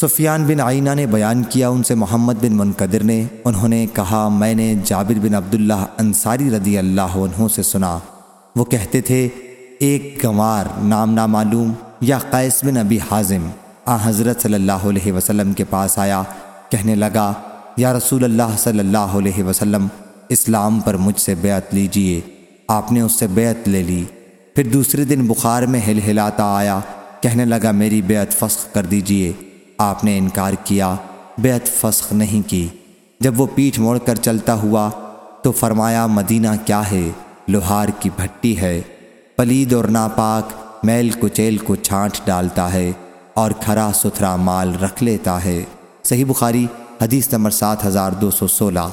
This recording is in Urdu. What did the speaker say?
سفیان بن آئینہ نے بیان کیا، ان سے محمد بن منقدر نے، انہوں نے کہا، میں نے جابر بن عبداللہ انصاری رضی اللہ عنہ سے سنا۔ وہ کہتے تھے، ایک گنوار نام نامعلوم یا قیس بن ابی حازم آ حضرت صلی اللہ علیہ وسلم کے پاس آیا، کہنے لگا، یا رسول اللہ صلی اللہ علیہ وسلم، اسلام پر مجھ سے بیعت لیجیے۔ آپ نے اس سے بیعت لے لی۔ پھر دوسرے دن بخار میں ہل ہلاتا آیا، کہنے لگا، میری بیعت فسخ کر دیجیے۔ آپ نے انکار کیا، بیعت فسخ نہیں کی۔ جب وہ پیٹھ موڑ کر چلتا ہوا، تو فرمایا، مدینہ کیا ہے؟ لوہار کی بھٹی ہے۔ پلید اور ناپاک میل کچیل کو چھانٹ ڈالتا ہے اور کھرا ستھرا مال رکھ لیتا ہے۔ صحیح بخاری، حدیث نمبر سات ہزار دو سو سولہ۔